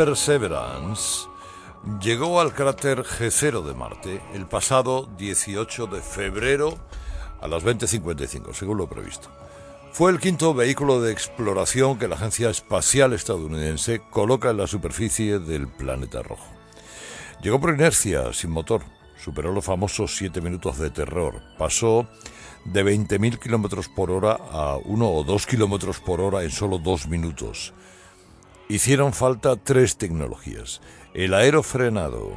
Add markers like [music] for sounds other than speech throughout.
Perseverance llegó al cráter G0 de Marte el pasado 18 de febrero a las 20.55, según lo previsto. Fue el quinto vehículo de exploración que la Agencia Espacial Estadounidense coloca en la superficie del planeta rojo. Llegó por inercia, sin motor, superó los famosos 7 minutos de terror, pasó de 20.000 kilómetros por hora a 1 o 2 kilómetros por hora en solo dos minutos. Hicieron falta tres tecnologías el aerofrenado.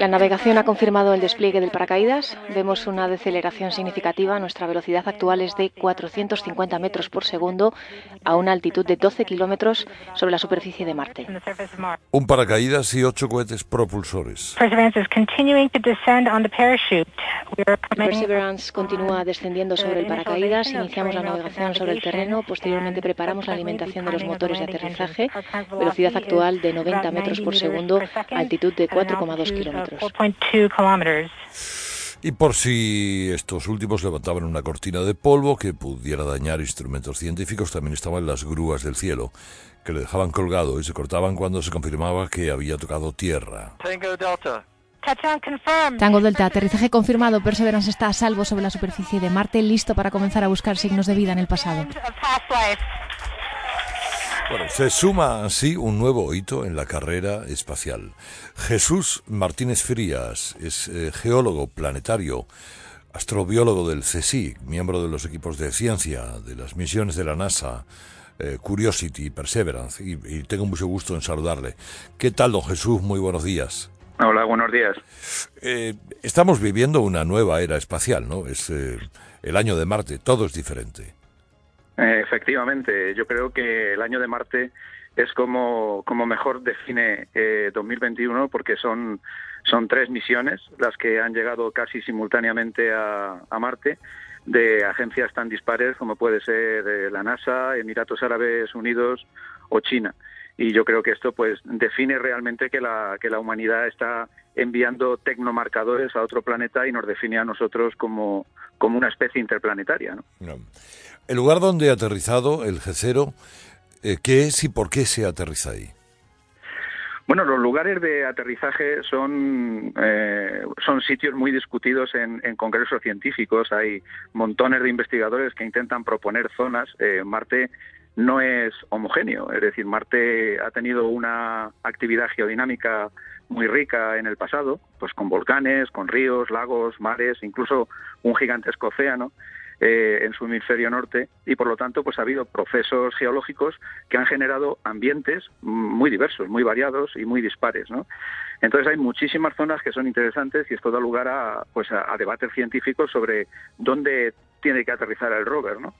La navegación ha confirmado el despliegue del paracaídas. Vemos una deceleración significativa. Nuestra velocidad actual es de 450 metros por segundo a una altitud de 12 kilómetros sobre la superficie de Marte. Un paracaídas y ocho cohetes propulsores. Perseverance continúa descendiendo sobre el paracaídas. Iniciamos la navegación sobre el terreno. Posteriormente preparamos la alimentación de los motores de aterrizaje. Velocidad actual de 90 metros por segundo segundo, altitud de 4,2 kilómetros. Y por si estos últimos levantaban una cortina de polvo que pudiera dañar instrumentos científicos, también estaban las grúas del cielo, que le dejaban colgado y se cortaban cuando se confirmaba que había tocado tierra. Tango Delta, aterrizaje confirmado. Perseverance está a salvo sobre la superficie de Marte, listo para comenzar a buscar signos de vida en el pasado. Bueno, se suma así un nuevo hito en la carrera espacial. Jesús Martínez Frías es eh, geólogo planetario, astrobiólogo del CSIC, miembro de los equipos de ciencia de las misiones de la NASA, eh, Curiosity y Perseverance, y, tengo mucho gusto en saludarle. ¿Qué tal, don Jesús? Muy buenos días. Hola, buenos días. Eh, estamos viviendo una nueva era espacial, ¿no? Es el año de Marte, todo es diferente. Eh, efectivamente, yo creo que el año de Marte es como, como mejor define eh, 2021 porque son, son tres misiones las que han llegado casi simultáneamente a, a Marte de agencias tan dispares como puede ser eh, la NASA, Emiratos Árabes Unidos o China. Y yo creo que esto pues define realmente que la, que la humanidad está enviando tecnomarcadores a otro planeta y nos define a nosotros como, como una especie interplanetaria. ¿no? no. El lugar donde ha aterrizado el G0, eh, ¿qué es y por qué se aterriza ahí? Bueno, los lugares de aterrizaje son, eh, son sitios muy discutidos en, congresos científicos. Hay montones de investigadores que intentan proponer zonas. Eh, Marte no es homogéneo, es decir, Marte ha tenido una actividad geodinámica muy rica en el pasado, pues con volcanes, con ríos, lagos, mares, incluso un gigantesco océano. Eh, en su hemisferio norte y por lo tanto pues ha habido procesos geológicos que han generado ambientes muy diversos, muy variados y muy dispares, ¿no? Entonces hay muchísimas zonas que son interesantes y esto da lugar a pues a, debates científicos sobre dónde tiene que aterrizar el rover, ¿no?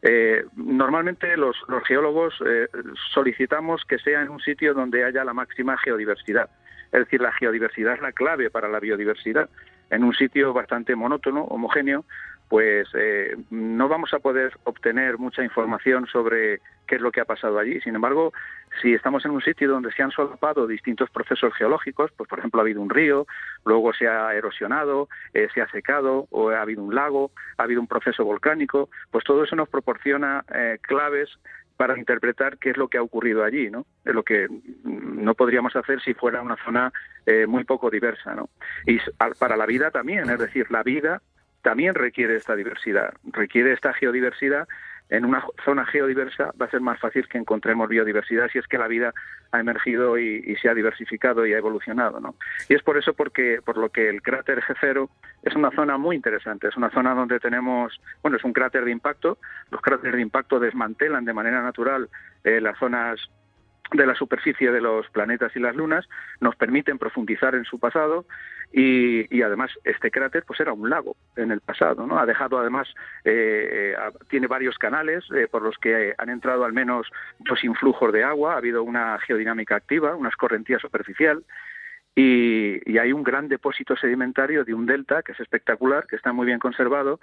Eh, normalmente los, geólogos eh, solicitamos que sea en un sitio donde haya la máxima geodiversidad. Es decir, la geodiversidad es la clave para la biodiversidad. En un sitio bastante monótono, homogéneo, pues eh, no vamos a poder obtener mucha información sobre qué es lo que ha pasado allí. Sin embargo, si estamos en un sitio donde se han solapado distintos procesos geológicos, pues por ejemplo ha habido un río, luego se ha erosionado, eh, se ha secado, o ha habido un lago, ha habido un proceso volcánico, pues todo eso nos proporciona eh, claves para interpretar qué es lo que ha ocurrido allí, ¿no? Es lo que no podríamos hacer si fuera una zona muy poco diversa, ¿no? Y para la vida también, es decir, la vida también requiere esta diversidad, requiere esta geodiversidad. En una zona geodiversa va a ser más fácil que encontremos biodiversidad si es que la vida ha emergido y, se ha diversificado y ha evolucionado, ¿no? Y es por eso porque por lo que el cráter G0 es una zona muy interesante, es una zona donde tenemos, bueno, es un cráter de impacto. Los cráteres de impacto desmantelan de manera natural eh, las zonas de la superficie de los planetas y las lunas, nos permiten profundizar en su pasado y, además este cráter pues era un lago en el pasado, ¿no? Ha dejado además, eh, eh, tiene varios canales eh, por los que han entrado al menos dos influjos de agua, ha habido una geodinámica activa, una escorrentía superficial y, y hay un gran depósito sedimentario de un delta que es espectacular, que está muy bien conservado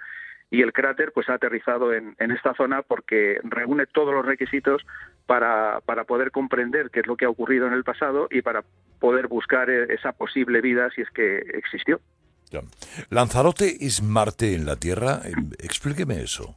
y el cráter pues ha aterrizado en, esta zona porque reúne todos los requisitos para, poder comprender qué es lo que ha ocurrido en el pasado y para poder buscar e, esa posible vida si es que existió. ¿Lanzarote es Marte en la Tierra? Explíqueme eso.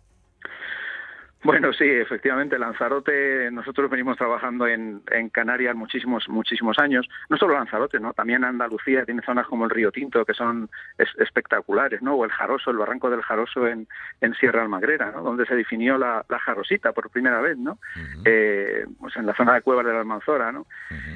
Bueno, sí, efectivamente, Lanzarote, nosotros venimos trabajando en, en, Canarias muchísimos, muchísimos años. No solo Lanzarote, ¿no? También Andalucía tiene zonas como el Río Tinto que son espectaculares, ¿no? O el Jaroso, el barranco del Jaroso en, en Sierra Almagrera, ¿no? Donde se definió la, la jarosita por primera vez, ¿no? eh, pues en la zona de Cuevas de la Almanzora, ¿no?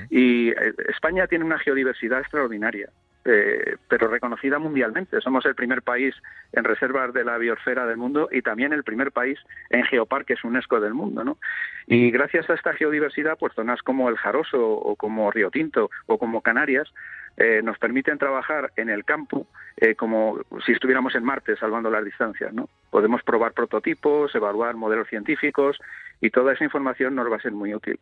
Y eh, España tiene una geodiversidad extraordinaria. Eh, pero reconocida mundialmente. Somos el primer país en reservas de la biosfera del mundo y también el primer país en geoparques UNESCO del mundo. ¿no? Y gracias a esta geodiversidad, pues zonas como el Jaroso o como Río Tinto o como Canarias eh, nos permiten trabajar en el campo eh, como si estuviéramos en Marte salvando las distancias. ¿no? Podemos probar prototipos, evaluar modelos científicos y toda esa información nos va a ser muy útil.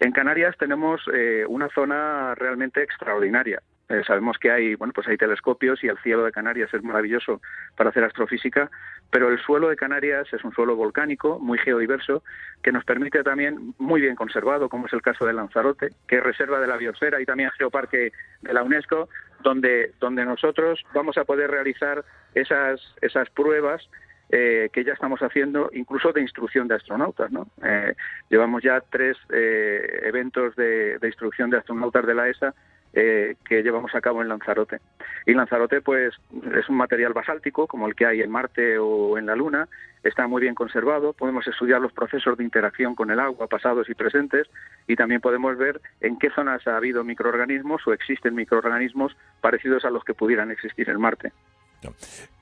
En Canarias tenemos eh, una zona realmente extraordinaria. Eh, sabemos que hay, bueno, pues hay telescopios y el cielo de Canarias es maravilloso para hacer astrofísica, pero el suelo de Canarias es un suelo volcánico, muy geodiverso, que nos permite también, muy bien conservado, como es el caso de Lanzarote, que es reserva de la biosfera y también geoparque de la UNESCO, donde, donde nosotros vamos a poder realizar esas, esas pruebas eh, que ya estamos haciendo, incluso de instrucción de astronautas. ¿no? Eh, llevamos ya tres eh, eventos de, de, instrucción de astronautas de la ESA eh, que llevamos a cabo en Lanzarote. Y Lanzarote, pues, es un material basáltico, como el que hay en Marte o en la Luna, está muy bien conservado, podemos estudiar los procesos de interacción con el agua, pasados y presentes, y también podemos ver en qué zonas ha habido microorganismos o existen microorganismos parecidos a los que pudieran existir en Marte.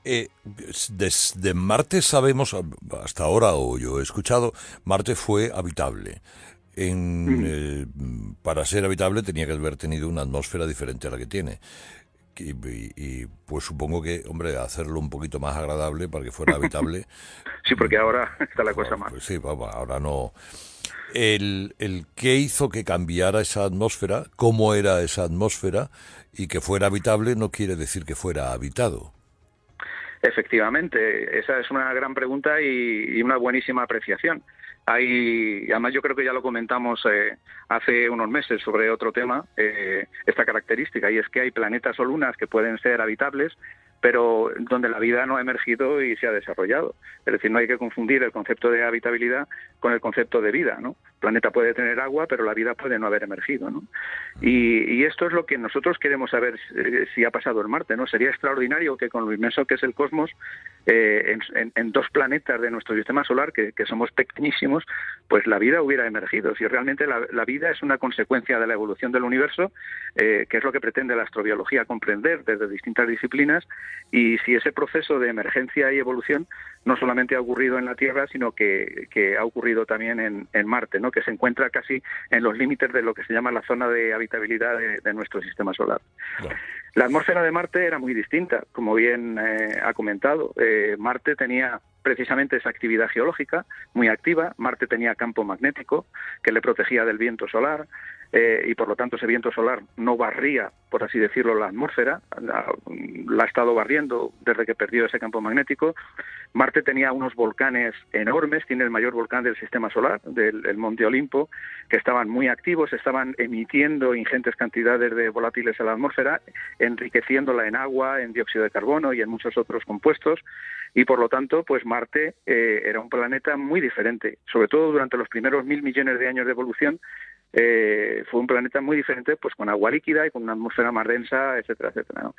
Eh, desde Marte sabemos, hasta ahora, o yo he escuchado, Marte fue habitable. En, eh, para ser habitable tenía que haber tenido una atmósfera diferente a la que tiene. Y, y, y, pues supongo que, hombre, hacerlo un poquito más agradable para que fuera habitable. [laughs] sí, porque ahora [laughs] está la cosa más. Pues sí, vamos, ahora no. El, el qué hizo que cambiara esa atmósfera, cómo era esa atmósfera y que fuera habitable no quiere decir que fuera habitado. Efectivamente, esa es una gran pregunta y, y una buenísima apreciación. Hay, además yo creo que ya lo comentamos eh, hace unos meses sobre otro tema, eh, esta característica, y es que hay planetas o lunas que pueden ser habitables, pero donde la vida no ha emergido y se ha desarrollado. Es decir, no hay que confundir el concepto de habitabilidad con el concepto de vida, ¿no? El planeta puede tener agua, pero la vida puede no haber emergido, ¿no? Y, y esto es lo que nosotros queremos saber si, si, ha pasado en Marte, ¿no? Sería extraordinario que con lo inmenso que es el cosmos, eh, en, en, en, dos planetas de nuestro sistema solar, que, que, somos pequeñísimos, pues la vida hubiera emergido. Si realmente la, la vida es una consecuencia de la evolución del universo, eh, que es lo que pretende la astrobiología comprender desde distintas disciplinas, y si ese proceso de emergencia y evolución no solamente ha ocurrido en la Tierra, sino que, que ha ocurrido también en, en, Marte, ¿no? que se encuentra casi en los límites de lo que se llama la zona de habitabilidad de, de nuestro sistema solar. La atmósfera de Marte era muy distinta, como bien eh, ha comentado. Eh, Marte tenía precisamente esa actividad geológica muy activa. Marte tenía campo magnético que le protegía del viento solar eh, y por lo tanto ese viento solar no barría, por así decirlo, la atmósfera. La, la, ha estado barriendo desde que perdió ese campo magnético. Marte tenía unos volcanes enormes, tiene el mayor volcán del sistema solar, del el Monte Olimpo, que estaban muy activos, estaban emitiendo ingentes cantidades de volátiles a la atmósfera, enriqueciéndola en agua, en dióxido de carbono y en muchos otros compuestos y por lo tanto, pues Marte eh, era un planeta muy diferente, sobre todo durante los primeros mil millones de años de evolución. Eh, fue un planeta muy diferente, pues con agua líquida y con una atmósfera más densa, etcétera, etcétera.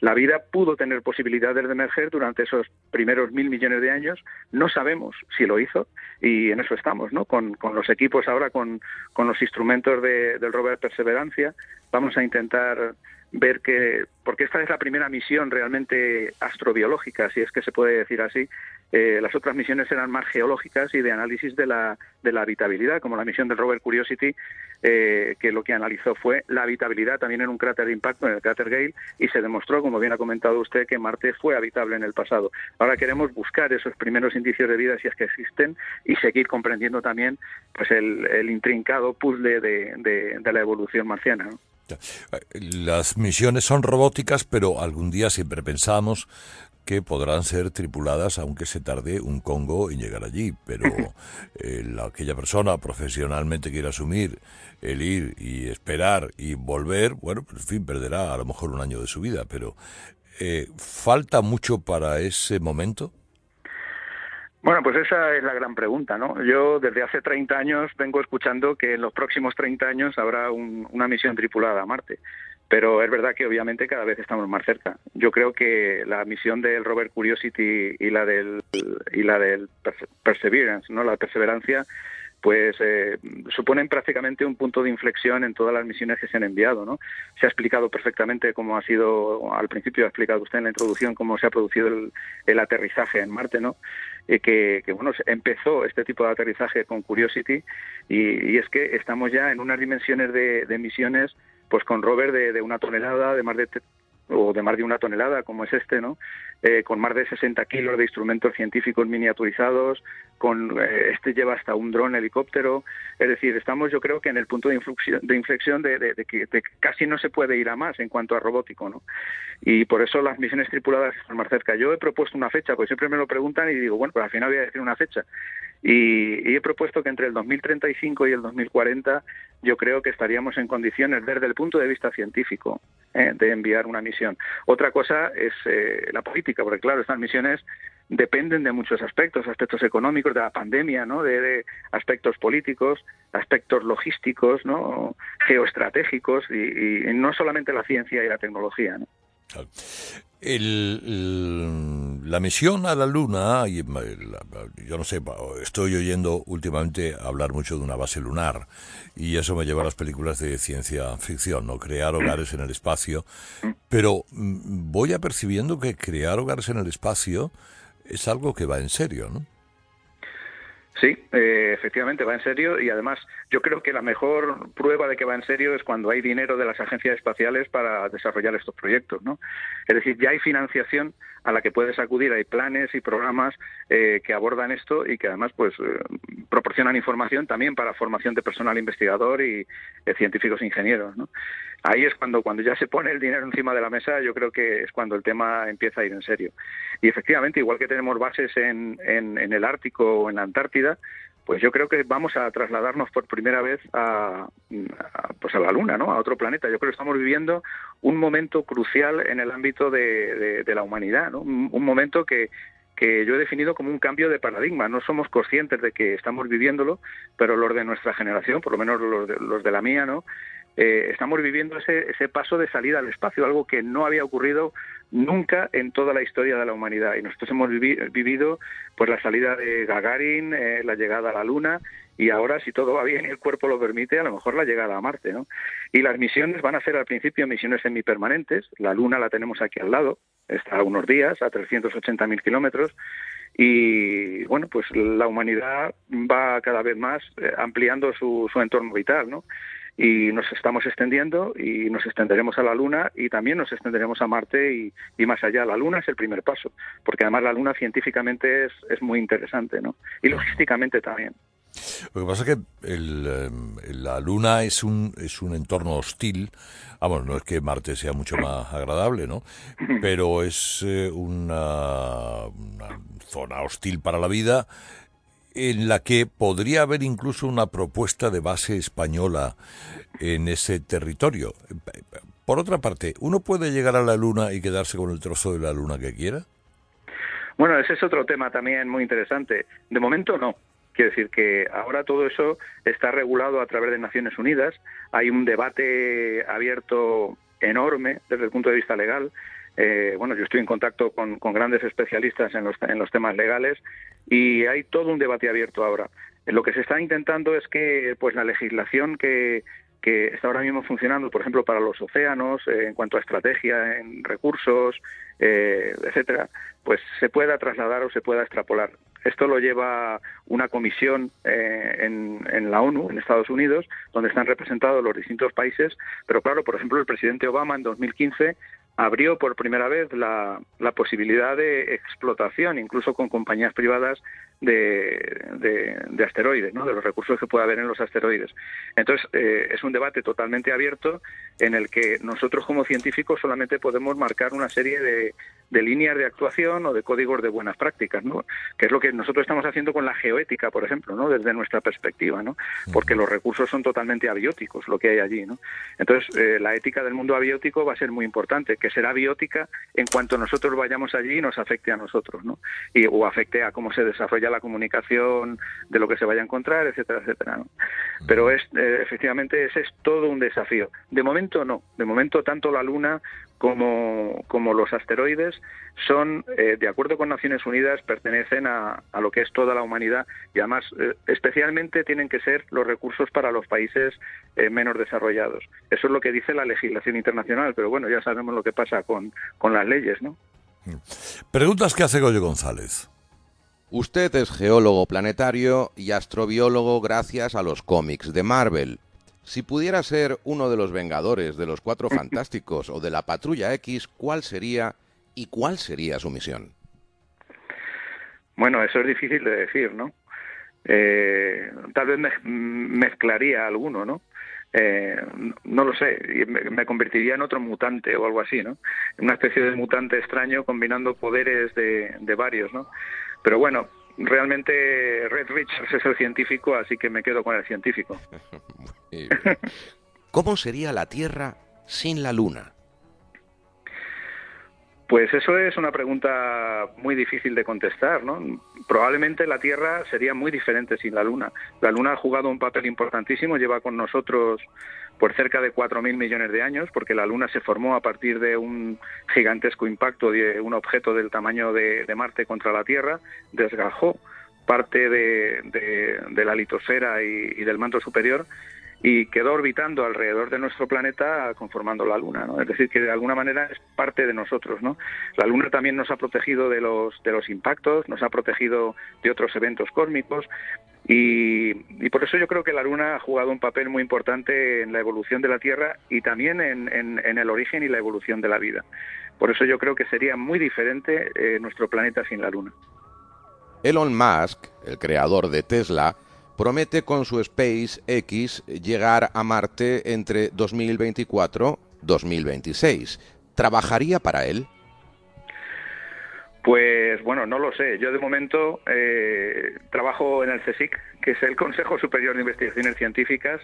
La vida pudo tener posibilidades de emerger durante esos primeros mil millones de años. No sabemos si lo hizo y en eso estamos, ¿no? Con, los equipos ahora, con, con los instrumentos de, del rover Perseverancia, vamos a intentar ver que, porque esta es la primera misión realmente astrobiológica, si es que se puede decir así, eh, las otras misiones eran más geológicas y de análisis de la, de la habitabilidad, como la misión del rover Curiosity, eh, que lo que analizó fue la habitabilidad también en un cráter de impacto, en el cráter Gale, y se demostró, como bien ha comentado usted, que Marte fue habitable en el pasado. Ahora queremos buscar esos primeros indicios de vida, si es que existen, y seguir comprendiendo también pues el, intrincado puzzle de, de, la evolución marciana. ¿no? Las misiones son robóticas, pero algún día siempre pensamos que podrán ser tripuladas aunque se tarde un Congo en llegar allí, pero [laughs] eh, la, aquella persona profesionalmente quiere asumir el ir y esperar y volver, bueno, pues en fin, perderá a lo mejor un año de su vida, pero eh, ¿falta mucho para ese momento? Bueno, pues esa es la gran pregunta, ¿no? Yo desde hace 30 años vengo escuchando que en los próximos 30 años habrá una misión tripulada a Marte, pero es verdad que obviamente cada vez estamos más cerca. Yo creo que la misión del rover Curiosity y la del y la del Perseverance, ¿no? La perseverancia pues eh, suponen prácticamente un punto de inflexión en todas las misiones que se han enviado, ¿no? Se ha explicado perfectamente cómo ha sido, al principio ha explicado usted en la introducción cómo se ha producido el, aterrizaje en Marte, ¿no? Eh, que, bueno, empezó este tipo de aterrizaje con Curiosity y, es que estamos ya en unas dimensiones de, misiones pues con rover de, de, una tonelada, de más de o de más de una tonelada, como es este, ¿no? Eh, con más de 60 kilos de instrumentos científicos miniaturizados, con eh, este lleva hasta un dron helicóptero, es decir, estamos yo creo que en el punto de inflexión de, inflexión de, que casi no se puede ir a más en cuanto a robótico, ¿no? Y por eso las misiones tripuladas están más cerca. Yo he propuesto una fecha, porque siempre me lo preguntan y digo, bueno, pues al final voy a decir una fecha. Y, he propuesto que entre el 2035 y el 2040 yo creo que estaríamos en condiciones, desde el punto de vista científico, eh, de enviar una misión. Otra cosa es eh, la política, porque claro, estas misiones dependen de muchos aspectos, aspectos económicos, de la pandemia, ¿no? de, aspectos políticos, aspectos logísticos, ¿no? geoestratégicos y, no solamente la ciencia y la tecnología. ¿no? La misión a la Luna, y yo no sé, estoy oyendo últimamente hablar mucho de una base lunar y eso me lleva a las películas de ciencia ficción, ¿no? Crear hogares en el espacio, pero mm, voy apercibiendo que crear hogares en el espacio es algo que va en serio, ¿no? Sí, eh, efectivamente va en serio y además yo creo que la mejor prueba de que va en serio es cuando hay dinero de las agencias espaciales para desarrollar estos proyectos, ¿no? Es decir, ya hay financiación a la que puedes acudir, hay planes y programas eh, que abordan esto y que además pues eh, proporcionan información también para formación de personal investigador y científicos e ingenieros, ¿no? ahí es cuando, cuando ya se pone el dinero encima de la mesa, yo creo que es cuando el tema empieza a ir en serio. Y efectivamente, igual que tenemos bases en, en, el Ártico o en la Antártida, pues yo creo que vamos a trasladarnos por primera vez a, pues a la Luna, ¿no? A otro planeta. Yo creo que estamos viviendo un momento crucial en el ámbito de, la humanidad, ¿no? Un, momento que, que yo he definido como un cambio de paradigma. No somos conscientes de que estamos viviéndolo, pero los de nuestra generación, por lo menos los de, los de la mía, ¿no? Eh, estamos viviendo ese, ese paso de salida al espacio, algo que no había ocurrido nunca en toda la historia de la humanidad. Y nosotros hemos vivido pues la salida de Gagarin, eh, la llegada a la Luna y ahora, si todo va bien y el cuerpo lo permite, a lo mejor la llegada a Marte. ¿no? Y las misiones van a ser al principio misiones semipermanentes. La Luna la tenemos aquí al lado, está a unos días, a 380.000 kilómetros. Y bueno, pues la humanidad va cada vez más eh, ampliando su, su entorno vital, ¿no? Y nos estamos extendiendo y nos extenderemos a la Luna y también nos extenderemos a Marte y, y, más allá. La Luna es el primer paso, porque además la Luna científicamente es, es muy interesante, ¿no? Y logísticamente también. Lo que pasa es que el, em, la Luna es un, es un entorno hostil. Vamos, no es que Marte sea mucho más agradable, ¿no? Pero es eh, una, una zona hostil para la vida en la que podría haber incluso una propuesta de base española en ese territorio. Por otra parte, ¿uno puede llegar a la Luna y quedarse con el trozo de la Luna que quiera? Bueno, ese es otro tema también muy interesante. De momento no. Quiero decir que ahora todo eso está regulado a través de Naciones Unidas. Hay un debate abierto enorme desde el punto de vista legal eh, bueno, yo estoy en contacto con, grandes especialistas en los, en los temas legales y hay todo un debate abierto ahora. Lo que se está intentando es que pues la legislación que, que está ahora mismo funcionando, por ejemplo, para los océanos, eh, en cuanto a estrategia en recursos, eh, etcétera, pues se pueda trasladar o se pueda extrapolar. Esto lo lleva una comisión eh, en, en, la ONU, en Estados Unidos, donde están representados los distintos países. Pero claro, por ejemplo, el presidente Obama en 2015 abrió por primera vez la, la posibilidad de explotación, incluso con compañías privadas de, de, asteroides, ¿no? de los recursos que puede haber en los asteroides. Entonces, eh, es un debate totalmente abierto en el que nosotros como científicos solamente podemos marcar una serie de, de líneas de actuación o de códigos de buenas prácticas, ¿no? Que es lo que nosotros estamos haciendo con la geoética, por ejemplo, ¿no? Desde nuestra perspectiva, ¿no? Porque los recursos son totalmente abióticos, lo que hay allí, ¿no? Entonces, eh, la ética del mundo abiótico va a ser muy importante, que será biótica en cuanto nosotros vayamos allí y nos afecte a nosotros, ¿no? Y, o afecte a cómo se desarrolla la comunicación, de lo que se vaya a encontrar, etcétera, etcétera, ¿no? Pero es, eh, efectivamente, ese es todo un desafío. De momento no, de momento tanto la Luna como, como los asteroides son, eh, de acuerdo con Naciones Unidas, pertenecen a, a, lo que es toda la humanidad y además eh, especialmente tienen que ser los recursos para los países eh, menos desarrollados. Eso es lo que dice la legislación internacional, pero bueno, ya sabemos lo que pasa con, con las leyes, ¿no? Preguntas que hace Goyo González. Usted es geólogo planetario y astrobiólogo gracias a los cómics de Marvel. Si pudiera ser uno de los Vengadores, de los Cuatro Fantásticos o de la Patrulla X, ¿cuál sería y cuál sería su misión? Bueno, eso es difícil de decir, ¿no? Eh, tal vez me, mezclaría alguno, ¿no? Eh, no lo sé, me, me, convertiría en otro mutante o algo así, ¿no? Una especie de mutante extraño combinando poderes de, de varios, ¿no? Pero bueno, realmente Red Richards es el científico, así que me quedo con el científico. [laughs] ¿Cómo sería la Tierra sin la Luna? Pues eso es una pregunta muy difícil de contestar, ¿no? Probablemente la Tierra sería muy diferente sin la Luna. La Luna ha jugado un papel importantísimo, lleva con nosotros por cerca de 4.000 millones de años, porque la Luna se formó a partir de un gigantesco impacto de un objeto del tamaño de, Marte contra la Tierra, desgajó parte de, de, de la litosfera y del manto superior y quedó orbitando alrededor de nuestro planeta conformando la Luna, ¿no? Es decir, que de alguna manera es parte de nosotros, ¿no? La Luna también nos ha protegido de los, de los impactos, nos ha protegido de otros eventos cósmicos y, por eso yo creo que la Luna ha jugado un papel muy importante en la evolución de la Tierra y también en, en, en el origen y la evolución de la vida. Por eso yo creo que sería muy diferente eh, nuestro planeta sin la Luna. Elon Musk, el creador de Tesla, promete con su SpaceX llegar a Marte entre 2024-2026. ¿Trabajaría para él? Pues bueno, no lo sé. Yo de momento eh, trabajo en el CSIC, que es el Consejo Superior de Investigaciones Científicas,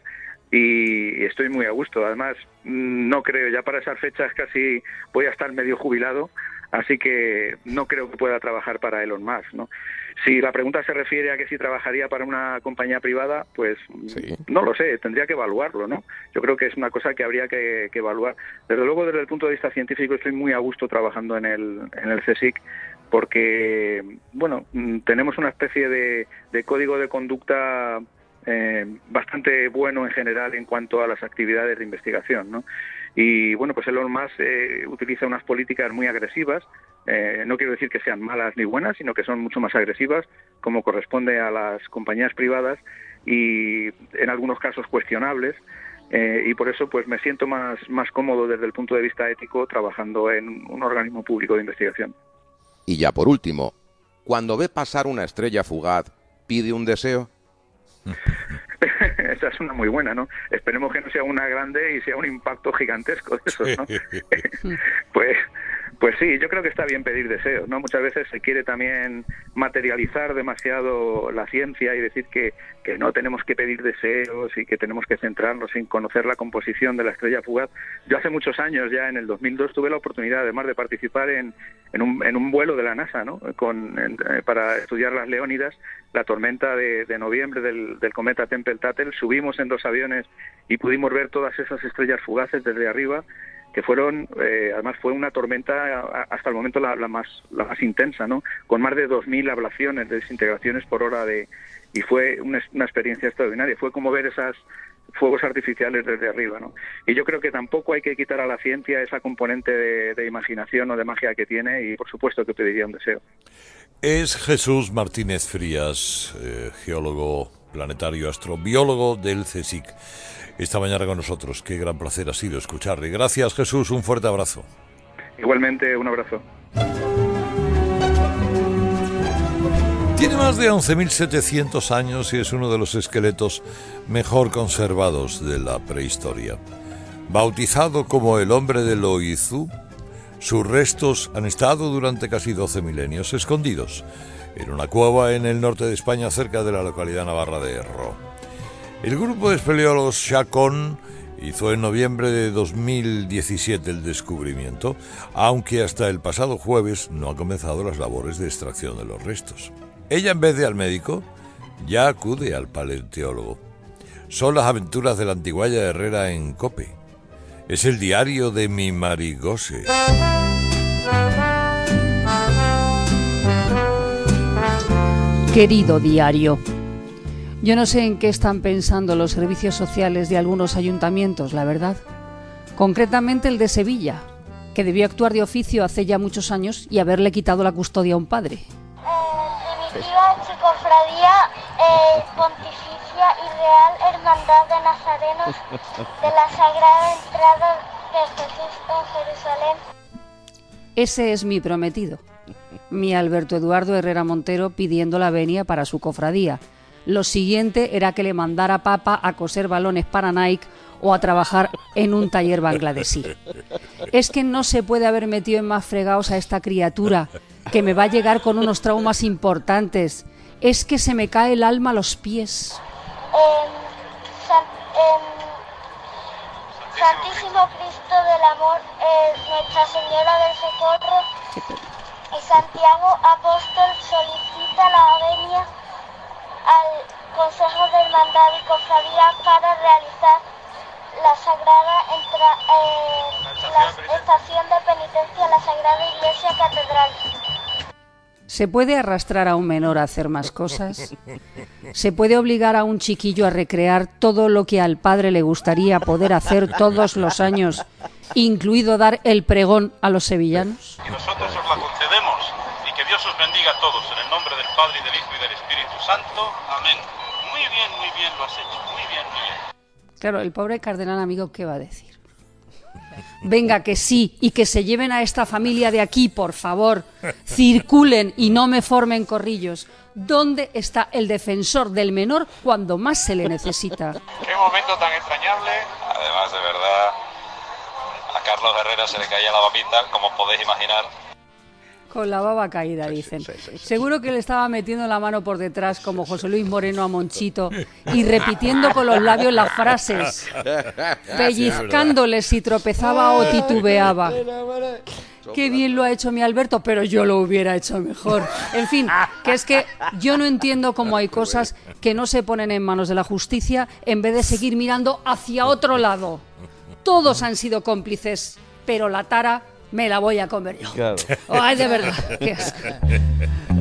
y estoy muy a gusto. Además, no creo, ya para esas fechas casi voy a estar medio jubilado, así que no creo que pueda trabajar para Elon Musk, ¿no? Si la pregunta se refiere a que si trabajaría para una compañía privada, pues sí. no lo sé, tendría que evaluarlo, ¿no? Yo creo que es una cosa que habría que, que, evaluar. Desde luego, desde el punto de vista científico, estoy muy a gusto trabajando en el, en el CSIC porque, bueno, tenemos una especie de, de código de conducta eh, bastante bueno en general en cuanto a las actividades de investigación, ¿no? Y bueno, pues Elon Musk eh, utiliza unas políticas muy agresivas. Eh, no quiero decir que sean malas ni buenas, sino que son mucho más agresivas, como corresponde a las compañías privadas y en algunos casos cuestionables. Eh, y por eso pues me siento más, más cómodo desde el punto de vista ético trabajando en un organismo público de investigación. Y ya por último, cuando ve pasar una estrella fugaz, ¿pide un deseo? [laughs] Esa es una muy buena, ¿no? Esperemos que no sea una grande y sea un impacto gigantesco de esos, ¿no? [laughs] [laughs] pues, pues sí, yo creo que está bien pedir deseos, ¿no? Muchas veces se quiere también materializar demasiado la ciencia y decir que, que no tenemos que pedir deseos y que tenemos que centrarnos en conocer la composición de la estrella fugaz. Yo hace muchos años, ya en el 2002, tuve la oportunidad además de participar en, en, un, en un vuelo de la NASA, ¿no? Con, en, eh, para estudiar las Leónidas, la tormenta de, noviembre del, del cometa Tempel-Tattel. Subimos en dos aviones y pudimos ver todas esas estrellas fugaces desde arriba que fueron, eh, además fue una tormenta hasta el momento la, la, más la más intensa, ¿no? Con más de 2.000 ablaciones, desintegraciones por hora de y fue una, experiencia extraordinaria. Fue como ver esas fuegos artificiales desde arriba, ¿no? Y yo creo que tampoco hay que quitar a la ciencia esa componente de, de imaginación o de magia que tiene y por supuesto que pediría un deseo. Es Jesús Martínez Frías, eh, geólogo planetario, astrobiólogo del CSIC esta mañana con nosotros. Qué gran placer ha sido escucharle. Gracias Jesús, un fuerte abrazo. Igualmente, un abrazo. Tiene más de 11.700 años y es uno de los esqueletos mejor conservados de la prehistoria. Bautizado como el hombre de Loizu, Sus restos han estado durante casi 12 milenios escondidos en una cueva en el norte de España cerca de la localidad navarra de Erro. El grupo de espeleólogos Chacón hizo en noviembre de 2017 el descubrimiento, aunque hasta el pasado jueves no han comenzado las labores de extracción de los restos. Ella en vez de al médico ya acude al paleontólogo. Son las aventuras de la antiguaya Herrera en Cope. Es el diario de mi marigose. Querido diario, yo no sé en qué están pensando los servicios sociales de algunos ayuntamientos, la verdad. Concretamente el de Sevilla, que debió actuar de oficio hace ya muchos años y haberle quitado la custodia a un padre. Eh, primitiva eh, Pontificia y Real Hermandad de Nazarenos de la Sagrada Entrada de Jesús en Jerusalén. Ese es mi prometido, mi Alberto Eduardo Herrera Montero pidiendo la venia para su cofradía. Lo siguiente era que le mandara papa a coser balones para Nike o a trabajar en un taller bangladesí. Es que no se puede haber metido en más fregados a esta criatura, que me va a llegar con unos traumas importantes. Es que se me cae el alma a los pies. San- Santísimo Cristo del Amor, eh, Nuestra Señora del Socorro Santiago Apóstol solicita la venia al Consejo de Hermandad y Cofradía para realizar la Sagrada entra- eh, la estación de penitencia a la Sagrada Iglesia Catedral. ¿Se puede arrastrar a un menor a hacer más cosas? ¿Se puede obligar a un chiquillo a recrear todo lo que al padre le gustaría poder hacer todos los años, incluido dar el pregón a los sevillanos? y nosotros os la y Dios os bendiga a todos en el nombre del Padre y del Hijo y del Espíritu Santo. Amén. Muy bien, muy bien lo has hecho. Muy bien, muy bien. Claro, el pobre cardenal amigo, ¿qué va a decir? Venga, que sí, y que se lleven a esta familia de aquí, por favor. Circulen y no me formen corrillos. ¿Dónde está el defensor del menor cuando más se le necesita? Qué momento tan entrañable. Además, de verdad, a Carlos Herrera se le caía la babita, como podéis imaginar. Con la baba caída, dicen. Seguro que le estaba metiendo la mano por detrás como José Luis Moreno a Monchito y repitiendo con los labios las frases, [laughs] pellizcándole si tropezaba o titubeaba. Qué bien lo ha hecho mi Alberto, pero yo lo hubiera hecho mejor. En fin, que es que yo no entiendo cómo hay cosas que no se ponen en manos de la justicia en vez de seguir mirando hacia otro lado. Todos han sido cómplices, pero la tara me la voy a comer yo. Claro. Ay, de verdad. qué asco.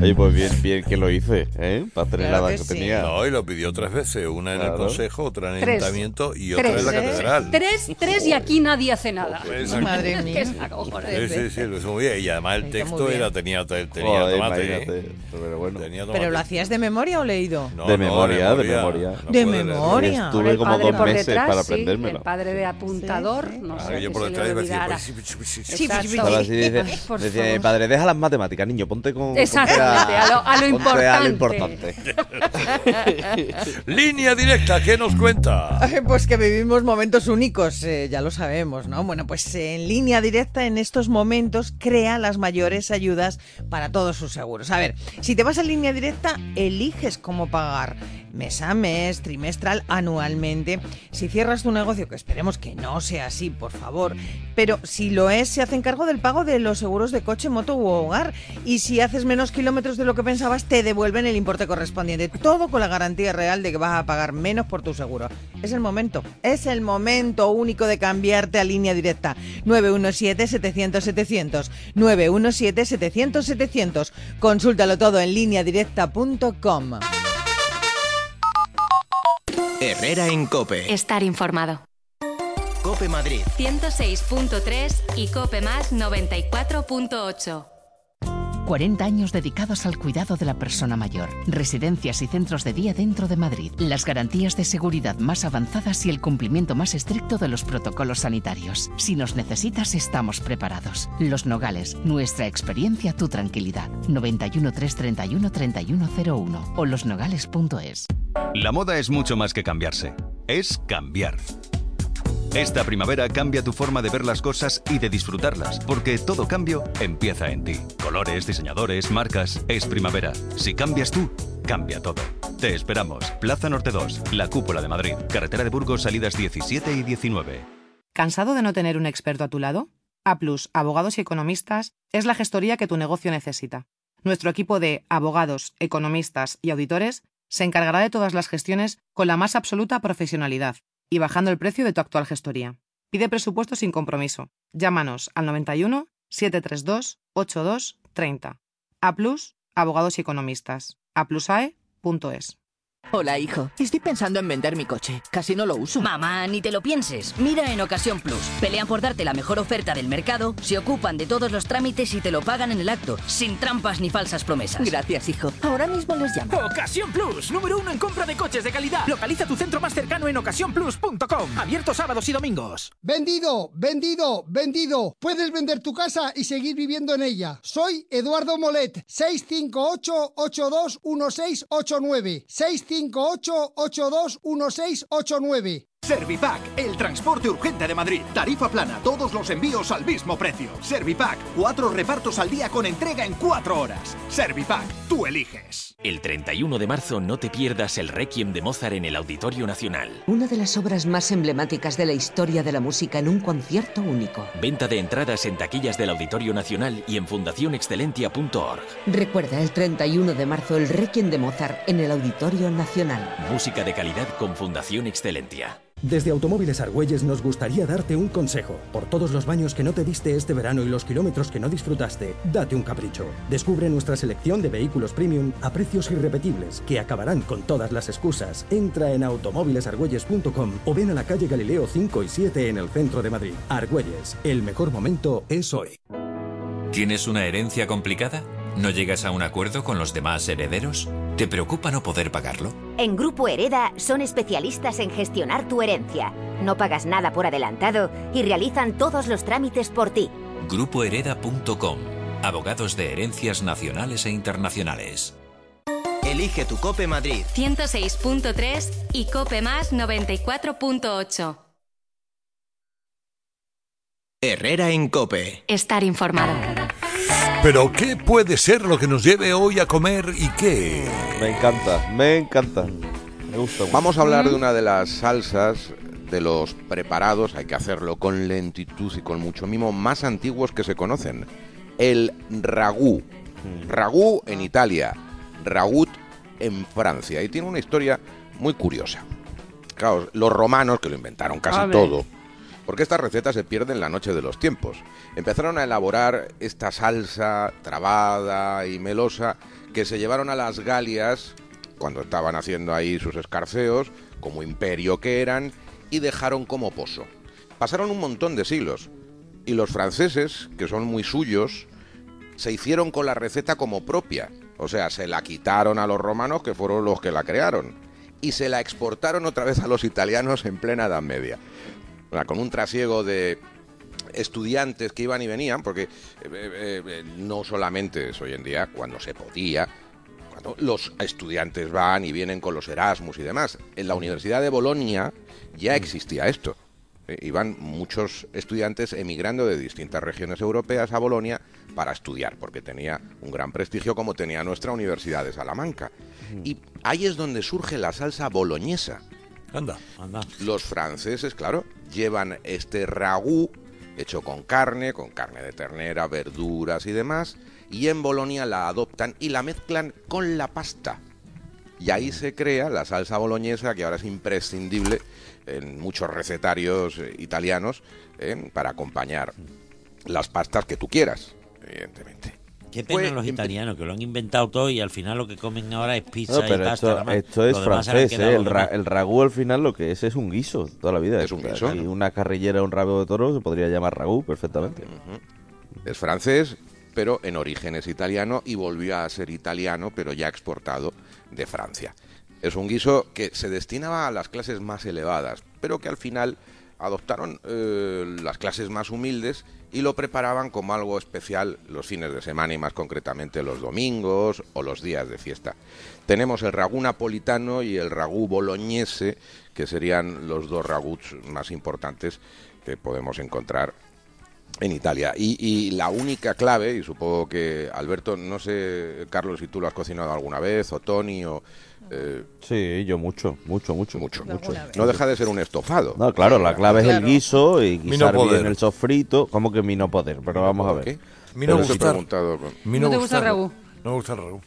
Oye, pues bien, bien que lo hice, ¿eh? Para tener Claro la edad que que sí. tenía. No, y lo pidió tres veces, una en el. Consejo, otra en el Tres. Ayuntamiento y otra Tres. en la Catedral. Tres, tres y aquí nadie hace nada. Exacto. Madre [laughs] ¿Qué mía. Sí, sí, sí, lo hizo muy bien. Y además el texto era, tenía, tenía Joder, tomate. ¿eh? Pero bueno. Tenía tomate. ¿Pero lo hacías de memoria o leído? No, De no, memoria, de memoria. No De memoria. Estuve Con el como padre dos meses detrás, para sí, aprendérmelo. el padre de apuntador, Sí, sí. no sé, yo por detrás le iba a decir, olvidara. pues, sí, sí, sí, sí, Sí, Exacto. sí, sí, Estaba sí. así, dice, Ay, por decía mi padre, deja las matemáticas, niño, ponte con... Exactamente, a lo- a lo ponte a lo importante. importante. [laughs] Línea directa, ¿qué nos cuenta? Pues que vivimos momentos únicos, eh, ya lo sabemos, ¿no? Bueno, pues eh, en línea directa en estos momentos crea las mayores ayudas para todos sus seguros. A ver, si te vas a línea directa, eliges cómo pagar mes a mes, trimestral, anualmente. Si cierras tu negocio, que esperemos que no sea así, por favor, pero si lo es, se hacen cargo del pago de los seguros de coche, moto u hogar. Y si haces menos kilómetros de lo que pensabas, te devuelven el importe correspondiente. Todo con la garantía real de que vas a pagar menos por tu seguro. Es el momento, es el momento único de cambiarte a línea directa. 917-700-700. 917-700-700. Consúltalo todo en lineadirecta.com. Herrera en Cope. Estar informado. Cope Madrid. 106.3 y Cope Más 94.8. 40 años dedicados al cuidado de la persona mayor. Residencias y centros de día dentro de Madrid. Las garantías de seguridad más avanzadas y el cumplimiento más estricto de los protocolos sanitarios. Si nos necesitas, estamos preparados. Los Nogales, nuestra experiencia, tu tranquilidad. 91 331 3101 o losnogales.es. La moda es mucho más que cambiarse, es cambiar. Esta primavera cambia tu forma de ver las cosas y de disfrutarlas, porque todo cambio empieza en ti. Colores, diseñadores, marcas, es primavera. Si cambias tú, cambia todo. Te esperamos. Plaza Norte 2, La Cúpula de Madrid, Carretera de Burgos, salidas 17 y 19. ¿Cansado de no tener un experto a tu lado? A Plus, Abogados y Economistas, es la gestoría que tu negocio necesita. Nuestro equipo de abogados, economistas y auditores se encargará de todas las gestiones con la más absoluta profesionalidad y bajando el precio de tu actual gestoría. Pide presupuesto sin compromiso. Llámanos al 91 732 82 30. A Plus, Abogados y Economistas. aplusae.es. Hola, hijo. Estoy pensando en vender mi coche. Casi no lo uso. Mamá, ni te lo pienses. Mira en Ocasión Plus. Pelean por darte la mejor oferta del mercado, se ocupan de todos los trámites y te lo pagan en el acto, sin trampas ni falsas promesas. Gracias, hijo. Ahora mismo les llamo. Ocasión Plus, número uno en compra de coches de calidad. Localiza tu centro más cercano en ocasiónplus.com. Abierto sábados y domingos. Vendido, vendido, vendido. Puedes vender tu casa y seguir viviendo en ella. Soy Eduardo Molet. 658 821689 658-821689. Servipack, el transporte urgente de Madrid. Tarifa plana, todos los envíos al mismo precio. Servipack, cuatro repartos al día con entrega en cuatro horas. Servipack, tú eliges. El 31 de marzo no te pierdas el Requiem de Mozart en el Auditorio Nacional. Una de las obras más emblemáticas de la historia de la música en un concierto único. Venta de entradas en taquillas del Auditorio Nacional y en fundacionexcelentia.org. Recuerda el 31 de marzo el Requiem de Mozart en el Auditorio Nacional. Música de calidad con Fundación Excelentia. Desde Automóviles Argüelles nos gustaría darte un consejo. Por todos los baños que no te diste este verano y los kilómetros que no disfrutaste, date un capricho. Descubre nuestra selección de vehículos premium a precios irrepetibles que acabarán con todas las excusas. Entra en automóvilesargüelles.com o ven a la calle Galileo 5 y 7 en el centro de Madrid. Argüelles, el mejor momento es hoy. ¿Tienes una herencia complicada? ¿No llegas a un acuerdo con los demás herederos? ¿Te preocupa no poder pagarlo? En Grupo Hereda son especialistas en gestionar tu herencia. No pagas nada por adelantado y realizan todos los trámites por ti. Grupohereda.com. Abogados de herencias nacionales e internacionales. Elige tu Cope Madrid. 106.3 y Cope Más 94.8. Herrera en Cope. Estar informado. Pero ¿qué puede ser lo que nos lleve hoy a comer y qué? Me encanta, me encanta. Me gusta mucho. Vamos a hablar de una de las salsas de los preparados, hay que hacerlo con lentitud y con mucho mimo, más antiguos que se conocen. El ragú. Ragú en Italia, ragut en Francia. Y tiene una historia muy curiosa. Claro, los romanos, que lo inventaron casi todo, porque esta receta se pierde en la noche de los tiempos. Empezaron a elaborar esta salsa trabada y melosa que se llevaron a las Galias cuando estaban haciendo ahí sus escarceos, como imperio que eran, y dejaron como pozo. Pasaron un montón de siglos, y los franceses, que son muy suyos, se hicieron con la receta como propia. O sea, se la quitaron a los romanos, que fueron los que la crearon, y se la exportaron otra vez a los italianos en plena Edad Media. Con un trasiego de estudiantes que iban y venían, porque eh, eh, eh, no solamente es hoy en día cuando se podía, cuando los estudiantes van y vienen con los Erasmus y demás. En la Universidad de Bolonia ya existía esto. Eh, iban muchos estudiantes emigrando de distintas regiones europeas a Bolonia para estudiar, porque tenía un gran prestigio como tenía nuestra Universidad de Salamanca. Y ahí es donde surge la salsa boloñesa. Anda, anda. Los franceses, claro, llevan este ragú hecho con carne, con carne de ternera, verduras y demás, y en Bolonia la adoptan y la mezclan con la pasta. Y ahí se crea la salsa boloñesa, que ahora es imprescindible en muchos recetarios eh, italianos eh, para acompañar las pastas que tú quieras, evidentemente. Qué pena Fue los italianos que lo han inventado todo y al final lo que comen ahora es pizza No, pero y pasta. esto, esto es francés, ¿eh? el, ra- el ragú al final lo que es es un guiso toda la vida. Es un guiso. Y una carrillera, un rabo de toro se podría llamar ragú perfectamente. Es francés, pero en origen es italiano y volvió a ser italiano, pero ya exportado de Francia. Es un guiso que se destinaba a las clases más elevadas, pero que al final adoptaron eh, las clases más humildes y lo preparaban como algo especial los fines de semana y más concretamente los domingos o los días de fiesta. Tenemos el ragú napolitano y el ragú boloñese, que serían los dos raguts más importantes que podemos encontrar en Italia. Y, y, la única clave, y supongo que Alberto, no sé, Carlos, si tú lo has cocinado alguna vez, o Tony, o... Eh, sí, yo mucho, mucho, mucho. Mucho, mucho. No deja de ser un estofado. No, claro, la clave es el guiso y guisar bien el sofrito. como que mi no poder? Pero vamos a ver. Mi no, gusta. ¿No te gusta el ragú? No me gusta el ragú.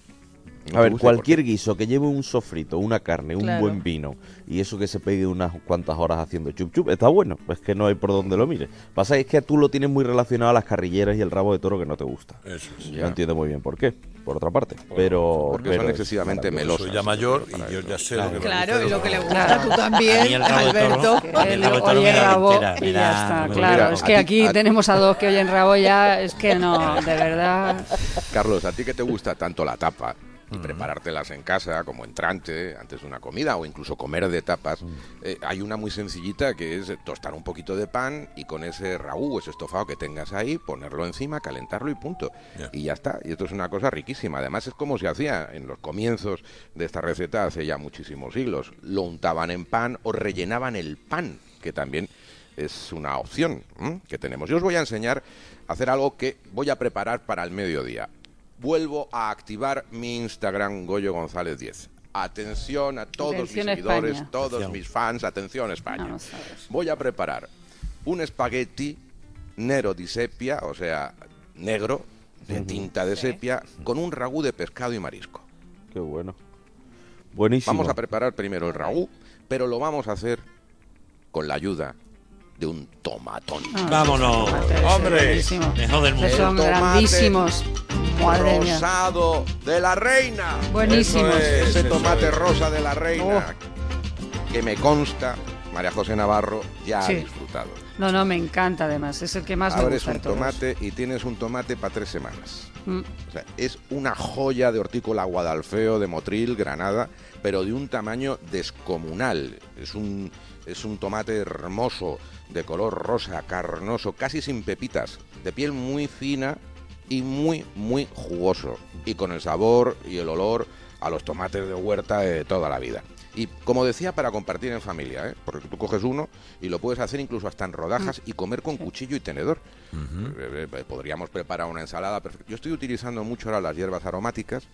A ver, cualquier guiso que lleve un sofrito, una carne, un buen vino y eso que se pegue unas cuantas horas haciendo chup chup, está bueno. Es que no hay por donde lo mires. Pasa es que tú lo tienes muy relacionado a las carrilleras y el rabo de toro que no te gusta. Eso No entiendo muy bien por qué, por otra parte. Pero. Porque son excesivamente melosos. Soy ya mayor y yo ya sé claro. lo que Claro, y lo que le gusta tú también, Alberto. El oye rabo y ya está, claro. es que aquí tenemos a dos que oyen rabo ya, es que no, de verdad. [laughs] Carlos, a ti que te gusta tanto la tapa, y preparártelas en casa como entrante antes de una comida o incluso comer de tapas, eh, hay una muy sencillita que es tostar un poquito de pan y con ese ragú, ese estofado que tengas ahí, ponerlo encima, calentarlo y punto. Y ya está. Y esto es una cosa riquísima. Además es como se hacía en los comienzos de esta receta hace ya muchísimos siglos. Lo untaban en pan o rellenaban el pan, que también es una opción que tenemos. Yo os voy a enseñar a hacer algo que voy a preparar para el mediodía vuelvo a activar mi Instagram Goyo González 10. Atención a todos mis seguidores, todos mis fans, atención España. Voy a preparar un espagueti nero di sepia, o sea, negro, de tinta de sepia, con un ragú de pescado y marisco. Qué bueno. Buenísimo. Vamos a preparar primero el ragú, pero lo vamos a hacer con la ayuda de un tomatón. Ah, Vámonos. Hombre. Mejor del mundo. Son grandísimos. Madre mía. rosado de la reina. Buenísimos. Ese tomate rosa de la reina que me consta María José Navarro ya Sí. ha disfrutado. No, no, me encanta además. Es el que más me Abres gusta de un tomate y tienes un tomate para tres semanas. Mm. O sea, es una joya de hortícola Guadalfeo, de Motril, Granada, pero de un tamaño descomunal. Es un, es un tomate hermoso, de color rosa, carnoso, casi sin pepitas, de piel muy fina y muy, muy jugoso. Y con el sabor y el olor a los tomates de huerta de toda la vida. Y como decía, para compartir en familia, ¿eh? porque tú coges uno y lo puedes hacer incluso hasta en rodajas y comer con cuchillo y tenedor. Eh, eh, Podríamos preparar una ensalada. perfecta. Yo estoy utilizando mucho ahora las hierbas aromáticas,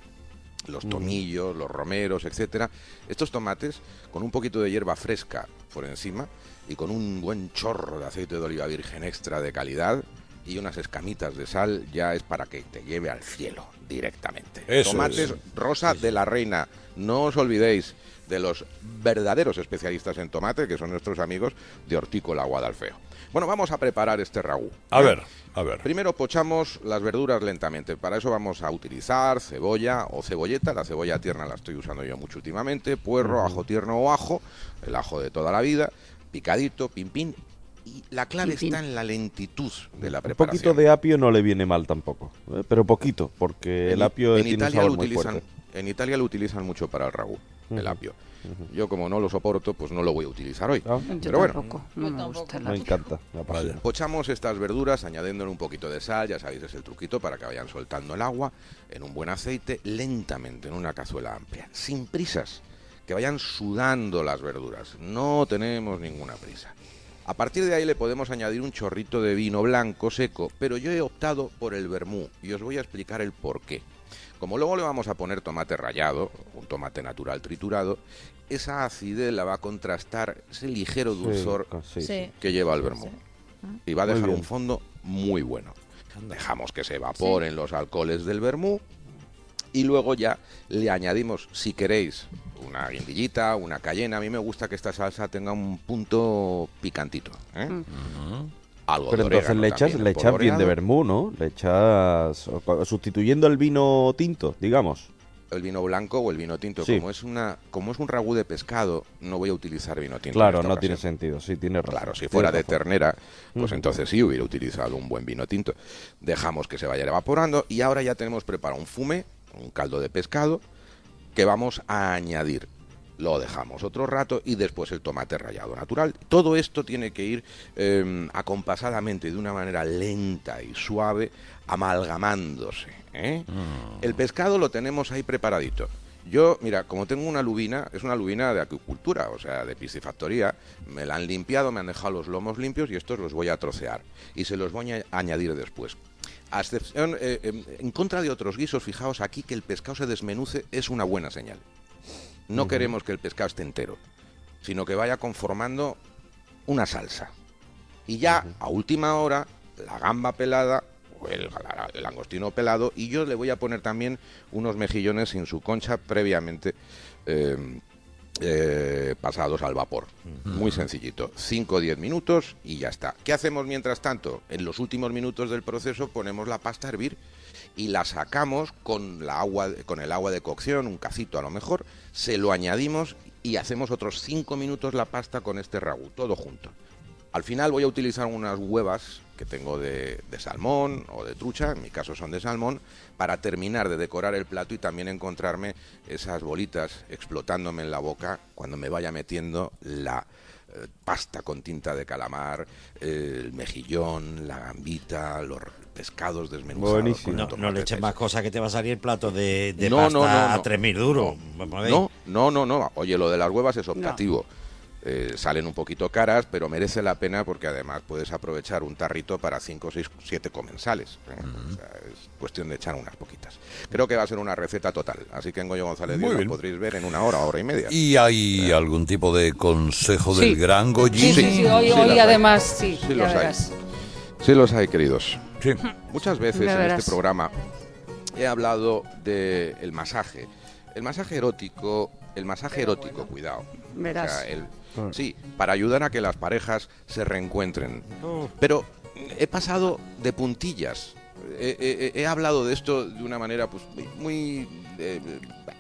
los tomillos, los romeros, etcétera. Estos tomates con un poquito de hierba fresca por encima y con un buen chorro de aceite de oliva virgen extra de calidad y unas escamitas de sal ya es para que te lleve al cielo directamente. Eso Tomates es. rosa de la reina. No os olvidéis de los verdaderos especialistas en tomate, que son nuestros amigos de Hortícola Guadalfeo. Bueno, vamos a preparar este ragú. A ver, a ver. Primero pochamos las verduras lentamente. Para eso vamos a utilizar cebolla o cebolleta. La cebolla tierna la estoy usando yo mucho últimamente. Puerro, ajo tierno o ajo. El ajo de toda la vida. Picadito, pim pim. Y la clave está en la lentitud de la Un preparación. poquito de apio no le viene mal tampoco, ¿eh? pero poquito, porque el apio en tiene un Italia sabor lo muy utilizan, fuerte. En Italia lo utilizan mucho para el ragú, el apio. Yo como no lo soporto, pues no lo voy a utilizar hoy. Yo Pero bueno, tampoco. No me gusta encanta. me apasiona. Pochamos estas verduras añadiéndole un poquito de sal, ya sabéis, es el truquito para que vayan soltando el agua en un buen aceite, lentamente en una cazuela amplia, sin prisas, que vayan sudando las verduras. No tenemos ninguna prisa. A partir de ahí le podemos añadir un chorrito de vino blanco seco, pero yo he optado por el vermú y os voy a explicar el por qué. Como luego le vamos a poner tomate rallado, un tomate natural triturado, esa acidez la va a contrastar ese ligero dulzor sí, Sí. que lleva el vermú. Y va a dejar un fondo muy bueno. Dejamos que se evaporen los alcoholes del vermú y luego ya le añadimos, si queréis, una guindillita, una cayena. A mí me gusta que esta salsa tenga un punto picantito. ¿eh? Algo Pero de entonces le echas, también le echas bien de vermú, ¿no? Le echas sustituyendo el vino tinto, digamos. El vino blanco o el vino tinto. Sí. Como es una, como es un ragú de pescado, no voy a utilizar vino tinto. Claro, no ocasión. tiene sentido, sí, tiene razón. Claro, si fuera de ternera, pues entonces sí hubiera utilizado un buen vino tinto. Dejamos que se vaya evaporando y ahora ya tenemos preparado un fume, un caldo de pescado, que vamos a añadir lo dejamos otro rato y después el tomate rallado natural. Todo esto tiene que ir eh, acompasadamente, de una manera lenta y suave, amalgamándose. ¿eh? Mm. El pescado lo tenemos ahí preparadito. Yo, mira, como tengo una lubina, es una lubina de acuicultura, o sea, de piscifactoría, me la han limpiado, me han dejado los lomos limpios y estos los voy a trocear. Y se los voy a añadir después. A excepción, eh, eh, en contra de otros guisos, fijaos aquí que el pescado se desmenuce es una buena señal. No queremos que el pescado esté entero, sino que vaya conformando una salsa. Y ya a última hora, la gamba pelada o el, la- el langostino pelado y yo le voy a poner también unos mejillones sin su concha previamente eh, eh, pasados al vapor. Muy sencillito. 5 o 10 minutos y ya está. ¿Qué hacemos mientras tanto? En los últimos minutos del proceso ponemos la pasta a hervir y la sacamos con, la agua, con el agua de cocción, un cacito a lo mejor, se lo añadimos y hacemos otros 5 minutos la pasta con este ragú, todo junto. Al final voy a utilizar unas huevas que tengo de, de salmón o de trucha, en mi caso son de salmón, para terminar de decorar el plato y también encontrarme esas bolitas explotándome en la boca cuando me vaya metiendo la eh, pasta con tinta de calamar, eh, el mejillón, la gambita, los pescados desmenuzados. con No, no le eches más cosas que te va a salir el plato de, de No, pasta no, no, a no. 3.000 duros. No, no, no, no. Oye, lo de las huevas es optativo. Eh, salen un poquito caras, pero merece la pena porque además puedes aprovechar un tarrito para 5, 6, 7 comensales. ¿eh? O sea, es cuestión de echar unas poquitas. Creo que va a ser una receta total. Así que en Goyo González Díaz lo podréis ver en una hora, hora y media. ¿Y hay algún tipo de consejo Sí. del gran Goyi? Sí, sí, sí, hoy, sí hoy además sí, Sí los hay. Sí los hay, queridos. Sí. Muchas veces en este programa he hablado del masaje. El masaje erótico, el masaje erótico, cuidado. Verás. O sea, el- sí, para ayudar a que las parejas se reencuentren. Pero he pasado de puntillas. He, he- he hablado de esto de una manera pues muy, eh,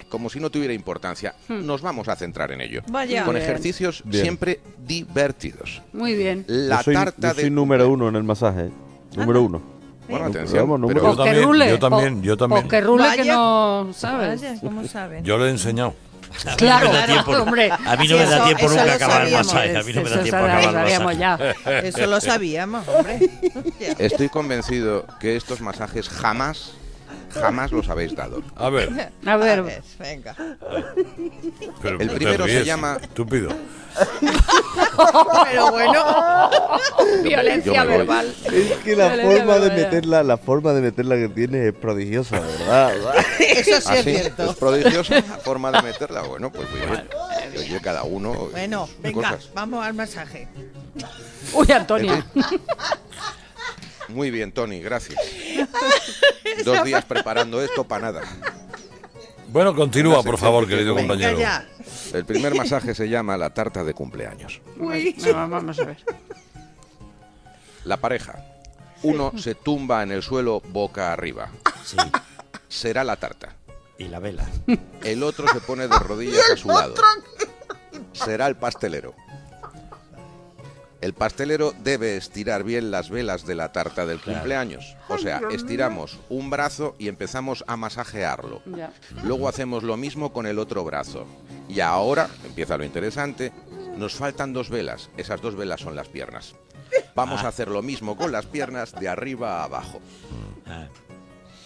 como si no tuviera importancia. Nos vamos a centrar en ello. Vaya. Con Bien. ejercicios Bien. siempre divertidos. Muy bien. La yo soy, tarta yo soy de número uno en el masaje. ¿eh? Número uno. Bueno, atención, pero- Yo también, rule, yo también, yo también. O que rule que no sabes. Vaya, ¿cómo saben? Yo le he enseñado. Claro, no tiempo. hombre. A mí Sí, no me da tiempo nunca acabar masaje. A mí no me da tiempo acabar el sabíamos masaje. ya. Eso lo sabíamos, hombre. [laughs] Estoy convencido que estos masajes jamás, jamás los habéis dado. A ver, A ver, venga. pero El primero se llama- Estúpido. Pero bueno. violencia verbal. Es que la forma de meterla, la forma de meterla que tiene es prodigiosa, ¿verdad? Eso sí ¿Ah, es sí? cierto. ¿Es prodigiosa la forma de meterla? Bueno, pues muy bien. Oye, cada uno. Bueno, venga, cosas. vamos al masaje. Uy, Antonia. Muy bien, Tony, gracias. [laughs] Dos días preparando esto para nada. Bueno, continúa, por favor, que querido. Venga compañero. ya. El primer masaje se llama la tarta de cumpleaños. Uy. Vamos a ver. La pareja. Uno se tumba en el suelo boca arriba. Sí. Será la tarta. Y la vela. El otro se pone de rodillas a su [laughs] lado. Será el pastelero. El pastelero debe estirar bien las velas de la tarta del cumpleaños. O sea, estiramos un brazo y empezamos a masajearlo. Ya. Luego hacemos lo mismo con el otro brazo. Y ahora, empieza lo interesante, nos faltan dos velas. Esas dos velas son las piernas. Vamos a hacer lo mismo con las piernas de arriba a abajo. Ah.